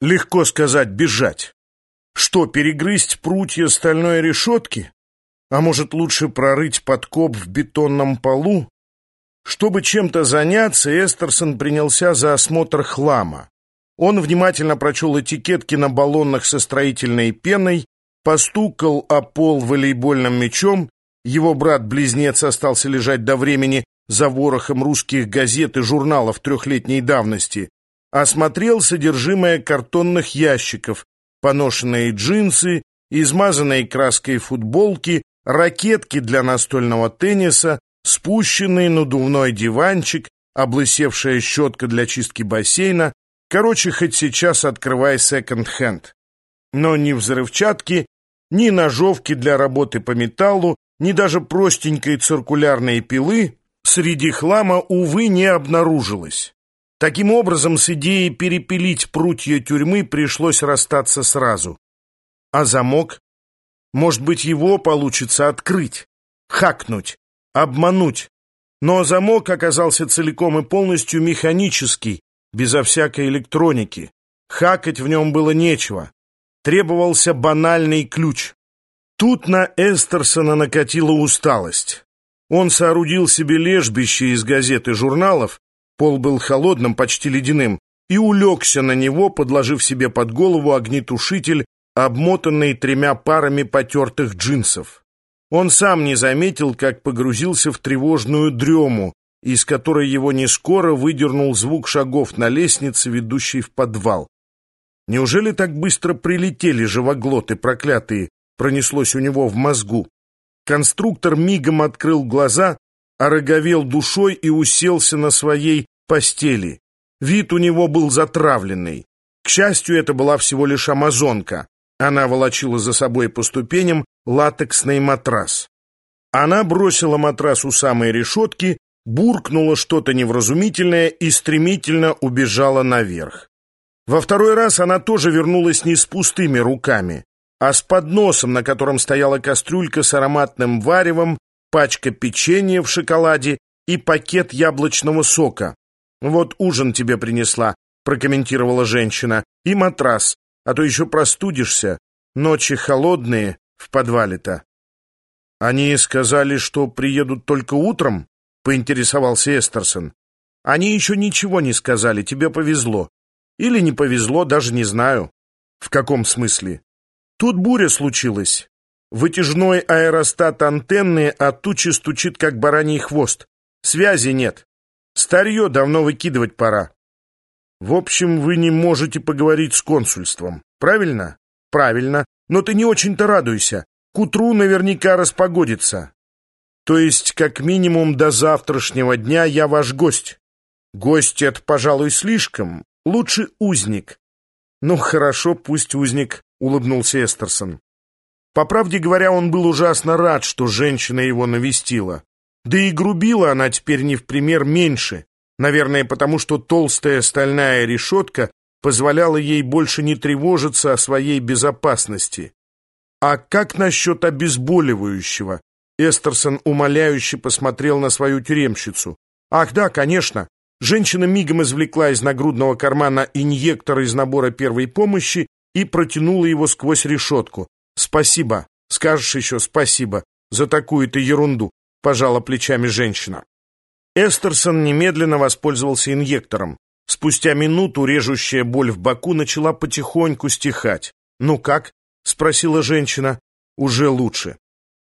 Легко сказать «бежать». Что, перегрызть прутья стальной решетки? А может, лучше прорыть подкоп в бетонном полу? Чтобы чем-то заняться, Эстерсон принялся за осмотр хлама. Он внимательно прочел этикетки на баллонах со строительной пеной, постукал о пол волейбольным мячом, его брат-близнец остался лежать до времени за ворохом русских газет и журналов трехлетней давности, осмотрел содержимое картонных ящиков, поношенные джинсы, измазанные краской футболки, ракетки для настольного тенниса, спущенный надувной диванчик, облысевшая щетка для чистки бассейна. Короче, хоть сейчас открывай секонд-хенд. Но ни взрывчатки, ни ножовки для работы по металлу, ни даже простенькой циркулярной пилы среди хлама, увы, не обнаружилось. Таким образом, с идеей перепилить прутья тюрьмы пришлось расстаться сразу. А замок? Может быть, его получится открыть, хакнуть, обмануть. Но замок оказался целиком и полностью механический, безо всякой электроники. Хакать в нем было нечего. Требовался банальный ключ. Тут на Эстерсона накатила усталость. Он соорудил себе лежбище из газет и журналов, Пол был холодным, почти ледяным, и улегся на него, подложив себе под голову огнетушитель, обмотанный тремя парами потертых джинсов. Он сам не заметил, как погрузился в тревожную дрему, из которой его не скоро выдернул звук шагов на лестнице, ведущей в подвал. Неужели так быстро прилетели живоглоты проклятые, пронеслось у него в мозгу? Конструктор мигом открыл глаза, ороговел душой и уселся на своей постели. Вид у него был затравленный. К счастью, это была всего лишь амазонка. Она волочила за собой по ступеням латексный матрас. Она бросила матрас у самой решетки, буркнула что-то невразумительное и стремительно убежала наверх. Во второй раз она тоже вернулась не с пустыми руками, а с подносом, на котором стояла кастрюлька с ароматным варевом пачка печенья в шоколаде и пакет яблочного сока. «Вот ужин тебе принесла», — прокомментировала женщина, — «и матрас, а то еще простудишься. Ночи холодные в подвале-то». «Они сказали, что приедут только утром?» — поинтересовался Эстерсон. «Они еще ничего не сказали, тебе повезло. Или не повезло, даже не знаю». «В каком смысле?» «Тут буря случилась. Вытяжной аэростат антенны от тучи стучит, как бараний хвост. Связи нет. Старье давно выкидывать пора. В общем, вы не можете поговорить с консульством. Правильно? Правильно. Но ты не очень-то радуйся. К утру наверняка распогодится. То есть, как минимум, до завтрашнего дня я ваш гость. Гость — это, пожалуй, слишком. Лучше узник. Ну, хорошо, пусть узник, — улыбнулся Эстерсон. По правде говоря, он был ужасно рад, что женщина его навестила. Да и грубила она теперь не в пример меньше, наверное, потому что толстая стальная решетка позволяла ей больше не тревожиться о своей безопасности. А как насчет обезболивающего? Эстерсон умоляюще посмотрел на свою тюремщицу. Ах да, конечно. Женщина мигом извлекла из нагрудного кармана инъектор из набора первой помощи и протянула его сквозь решетку. «Спасибо. Скажешь еще спасибо за такую-то ерунду», — пожала плечами женщина. Эстерсон немедленно воспользовался инъектором. Спустя минуту режущая боль в боку начала потихоньку стихать. «Ну как?» — спросила женщина. «Уже лучше.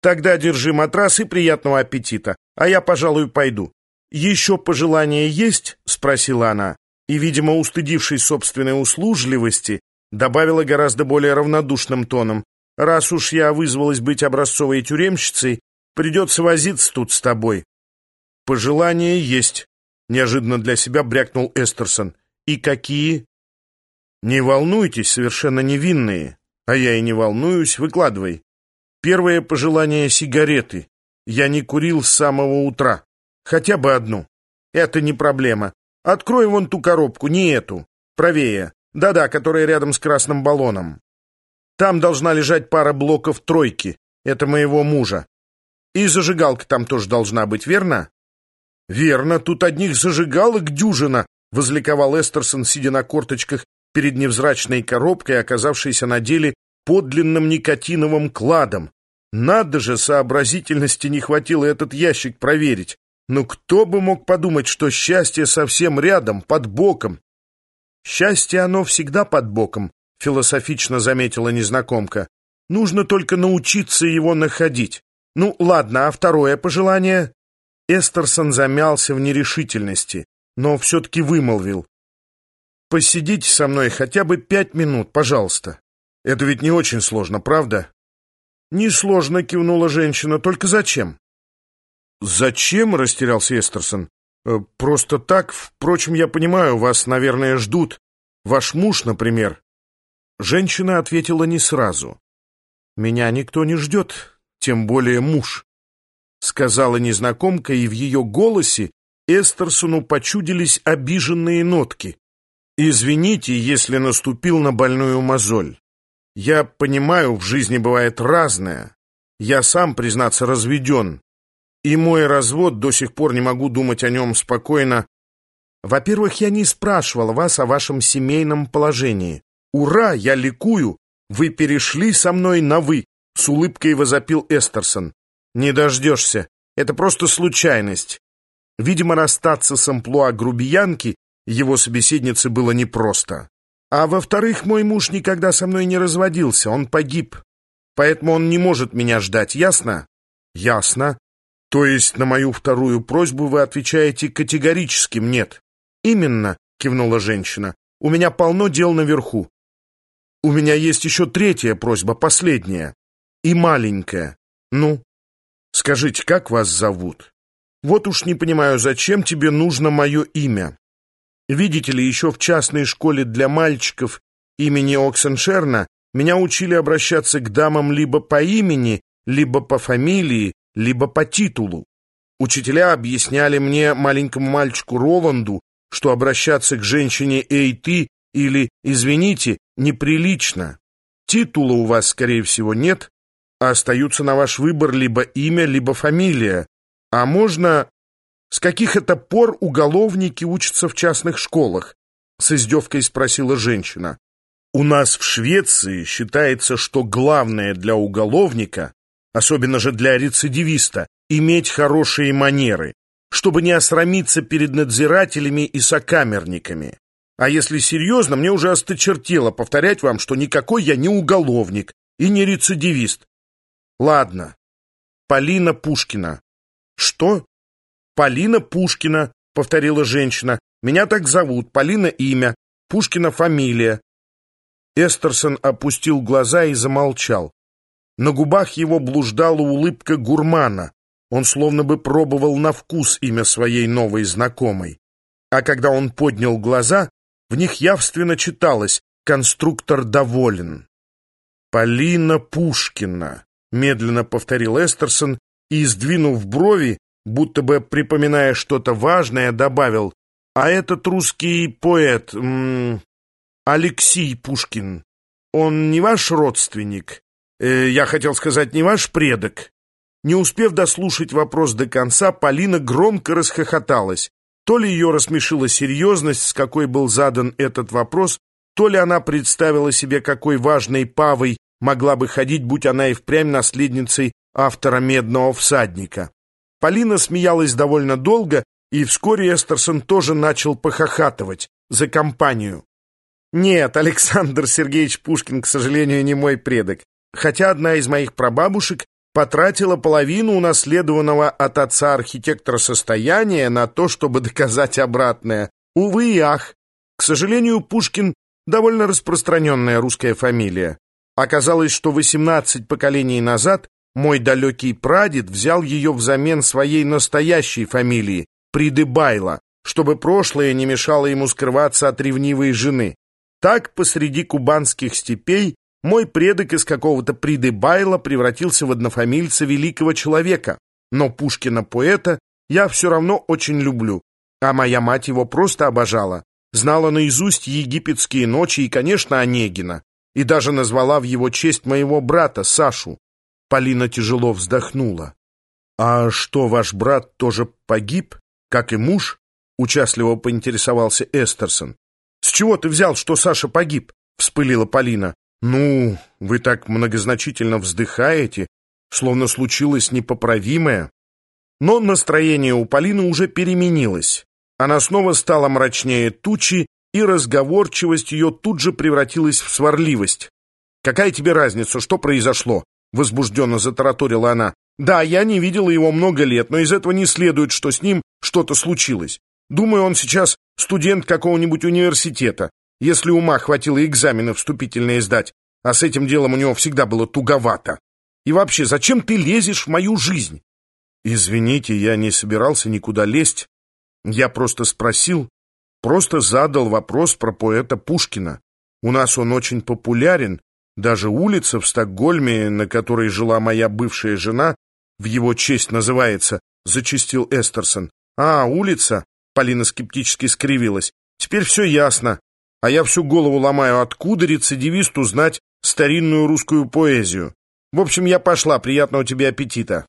Тогда держи матрас и приятного аппетита, а я, пожалуй, пойду». «Еще пожелания есть?» — спросила она. И, видимо, устыдившись собственной услужливости, добавила гораздо более равнодушным тоном. Раз уж я вызвалась быть образцовой тюремщицей, придется возиться тут с тобой. Пожелания есть, неожиданно для себя брякнул Эстерсон. И какие? Не волнуйтесь, совершенно невинные. А я и не волнуюсь, выкладывай. Первое пожелание — сигареты. Я не курил с самого утра. Хотя бы одну. Это не проблема. Открой вон ту коробку, не эту. Правее. Да-да, которая рядом с красным баллоном. Там должна лежать пара блоков тройки. Это моего мужа. И зажигалка там тоже должна быть, верно? Верно, тут одних зажигалок дюжина, возликовал Эстерсон, сидя на корточках перед невзрачной коробкой, оказавшейся на деле подлинным никотиновым кладом. Надо же, сообразительности не хватило этот ящик проверить. Но кто бы мог подумать, что счастье совсем рядом, под боком? Счастье оно всегда под боком, философично заметила незнакомка. Нужно только научиться его находить. Ну, ладно, а второе пожелание? Эстерсон замялся в нерешительности, но все-таки вымолвил. «Посидите со мной хотя бы пять минут, пожалуйста. Это ведь не очень сложно, правда?» «Несложно», — кивнула женщина. «Только зачем?» «Зачем?» — растерялся Эстерсон. «Э, «Просто так. Впрочем, я понимаю, вас, наверное, ждут. Ваш муж, например». Женщина ответила не сразу. «Меня никто не ждет, тем более муж», — сказала незнакомка, и в ее голосе Эстерсону почудились обиженные нотки. «Извините, если наступил на больную мозоль. Я понимаю, в жизни бывает разное. Я сам, признаться, разведен. И мой развод до сих пор не могу думать о нем спокойно. Во-первых, я не спрашивал вас о вашем семейном положении. Ура, я ликую. Вы перешли со мной на «вы», — с улыбкой возопил Эстерсон. Не дождешься. Это просто случайность. Видимо, расстаться с амплуа грубиянки его собеседнице было непросто. А во-вторых, мой муж никогда со мной не разводился, он погиб. Поэтому он не может меня ждать, ясно? Ясно. То есть на мою вторую просьбу вы отвечаете категорическим «нет». Именно, кивнула женщина. У меня полно дел наверху. У меня есть еще третья просьба, последняя. И маленькая. Ну, скажите, как вас зовут? Вот уж не понимаю, зачем тебе нужно мое имя. Видите ли, еще в частной школе для мальчиков имени Оксеншерна меня учили обращаться к дамам либо по имени, либо по фамилии, либо по титулу. Учителя объясняли мне, маленькому мальчику Роланду, что обращаться к женщине «эй, ты» или «извините» неприлично. Титула у вас, скорее всего, нет, а остаются на ваш выбор либо имя, либо фамилия. А можно с каких это пор уголовники учатся в частных школах? С издевкой спросила женщина. У нас в Швеции считается, что главное для уголовника, особенно же для рецидивиста, иметь хорошие манеры, чтобы не осрамиться перед надзирателями и сокамерниками. А если серьезно, мне уже осточертело повторять вам, что никакой я не уголовник и не рецидивист. Ладно. Полина Пушкина. Что? «Полина Пушкина», — повторила женщина. «Меня так зовут, Полина имя, Пушкина фамилия». Эстерсон опустил глаза и замолчал. На губах его блуждала улыбка гурмана. Он словно бы пробовал на вкус имя своей новой знакомой. А когда он поднял глаза, в них явственно читалось «Конструктор доволен». «Полина Пушкина», — медленно повторил Эстерсон и, сдвинув брови, будто бы припоминая что-то важное, добавил, «А этот русский поэт, м -м, Алексей Пушкин, он не ваш родственник? Э, я хотел сказать, не ваш предок?» Не успев дослушать вопрос до конца, Полина громко расхохоталась. То ли ее рассмешила серьезность, с какой был задан этот вопрос, то ли она представила себе, какой важной павой могла бы ходить, будь она и впрямь наследницей автора «Медного всадника». Полина смеялась довольно долго, и вскоре Эстерсон тоже начал похохатывать за компанию. Нет, Александр Сергеевич Пушкин, к сожалению, не мой предок, хотя одна из моих прабабушек потратила половину унаследованного от отца архитектора состояния на то, чтобы доказать обратное. Увы и ах. К сожалению, Пушкин — довольно распространенная русская фамилия. Оказалось, что 18 поколений назад мой далекий прадед взял ее взамен своей настоящей фамилии, Придыбайло, чтобы прошлое не мешало ему скрываться от ревнивой жены. Так посреди кубанских степей мой предок из какого-то Придыбайла превратился в однофамильца великого человека, но Пушкина-поэта я все равно очень люблю, а моя мать его просто обожала, знала наизусть египетские ночи и, конечно, Онегина, и даже назвала в его честь моего брата Сашу. Полина тяжело вздохнула. «А что, ваш брат тоже погиб, как и муж?» — участливо поинтересовался Эстерсон. С чего ты взял, что Саша погиб?» — вспылила Полина. «Ну, вы так многозначительно вздыхаете, словно случилось непоправимое». Но настроение у Полины уже переменилось. Она снова стала мрачнее тучи, и разговорчивость ее тут же превратилась в сварливость. «Какая тебе разница, что произошло?» — возбужденно затараторила она. «Да, я не видела его много лет, но из этого не следует, что с ним что-то случилось. Думаю, он сейчас студент какого-нибудь университета, если ума хватило экзамены вступительные сдать, а с этим делом у него всегда было туговато. И вообще, зачем ты лезешь в мою жизнь?» «Извините, я не собирался никуда лезть. Я просто спросил, просто задал вопрос про поэта Пушкина. У нас он очень популярен, даже улица в Стокгольме, на которой жила моя бывшая жена, в его честь называется, зачистил Эстерсон. А, улица? Полина скептически скривилась. Теперь все ясно. А я всю голову ломаю, откуда рецидивисту знать старинную русскую поэзию. В общем, я пошла. Приятного тебе аппетита.